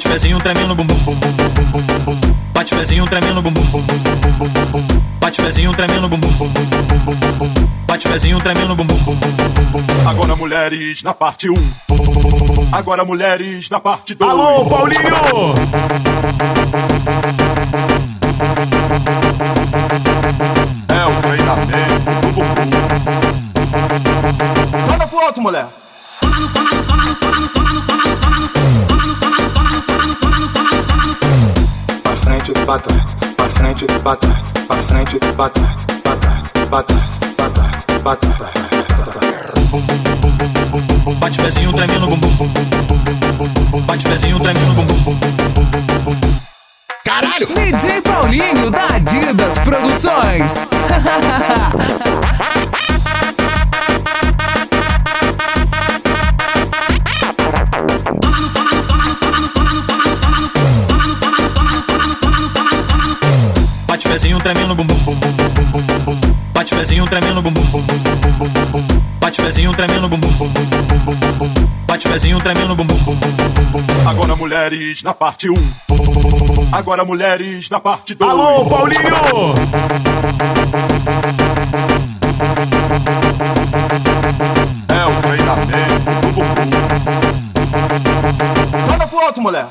tremendo bum bum bum bum bum bum bum bum. Bate pezinho tremendo bum bum bum bum bum bum bum bum. Bate pezinho tremendo bum bum bum bum bum bum bum bum. Bate pezinho tremendo bum bum bum bum bum bum bum. Agora mulheres na parte 1. Agora mulheres na parte 2. Alô, Paulinho! É o treinamento do bumbum. Manda pro alto, mulher. Pra pra trás, pra frente, pra trás, pra frente, pra trás, pra trás, pra trás, pra trás, pra trás, pra trás. Bum bum bum bum bum bum bum bum. Bate pezinho tremendo bum bum bum bum bum bum bum bum bum. Bate pezinho tremendo bum bum bum bum bum bum bum bum bum. DJ Paulinho da Adidas pezinho tremendo bum bum bum bum bum bum bum bum. Bate pezinho tremendo bum bum bum bum bum bum bum bum. Bate pezinho tremendo bum bum bum bum bum bum bum bum. Bate pezinho tremendo bum bum bum bum bum bum bum. Agora mulheres na parte 1. Agora mulheres na parte 2. Alô, Paulinho! É o treinamento do bumbum. Pro alto, mulher.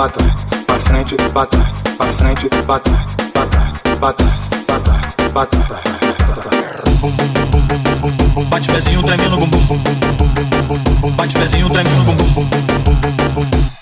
Pra trás, pra frente, pra trás, pra frente, pra trás, pra trás, pra trás, pra trás, pra trás, pra trás. Bum bum bum bum bum bum bum bum. Bate pezinho tremendo bum bum bum bum bum bum bum bum bum. Bate pezinho tremendo bum bum bum bum bum bum bum bum.